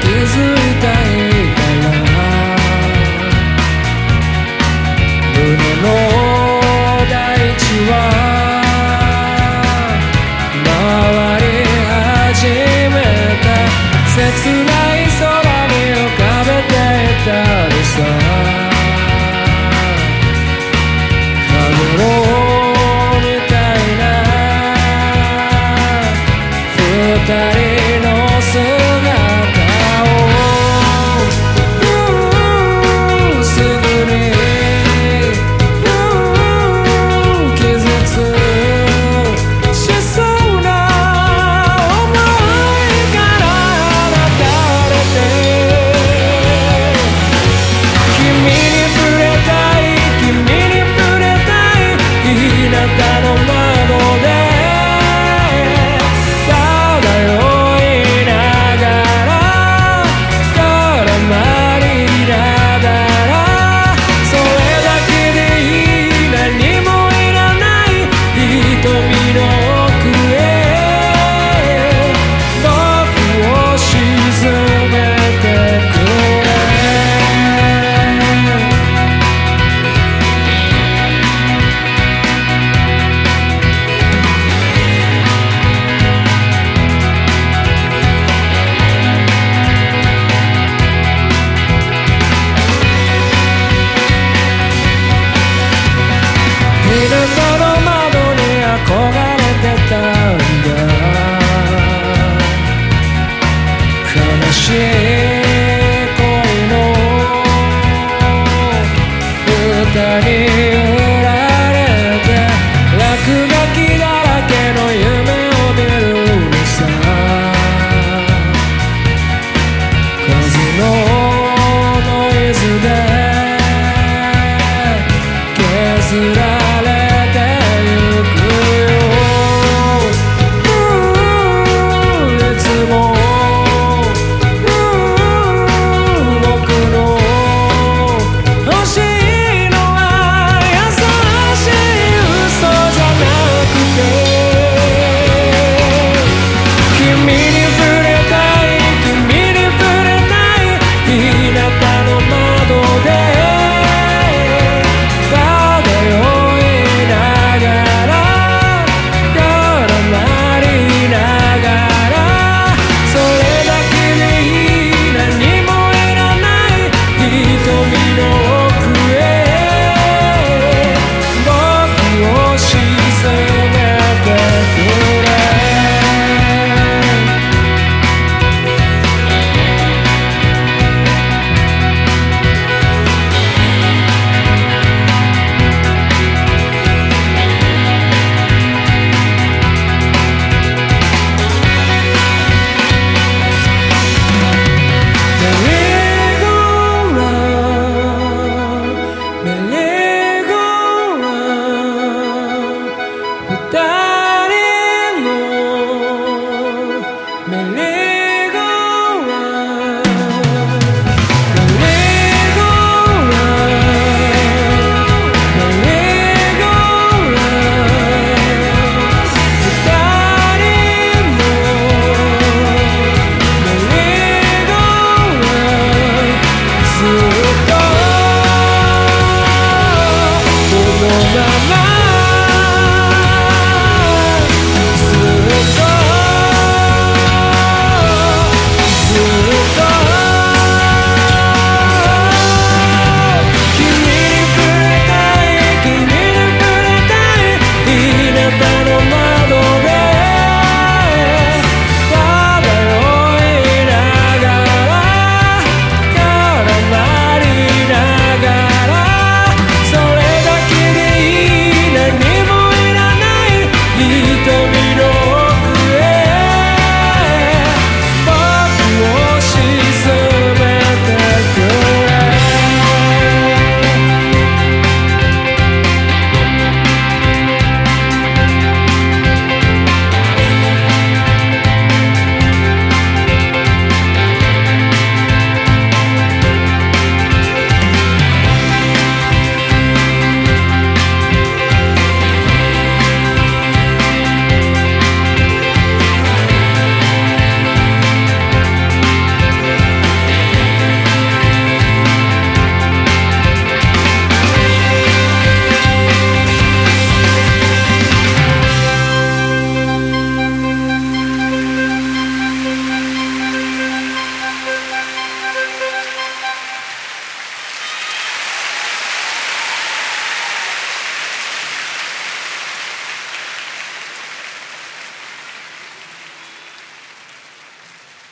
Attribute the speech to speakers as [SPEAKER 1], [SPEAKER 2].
[SPEAKER 1] 気づいたら。方に売られて落書きだらけの夢を見るにさ。風のノイズで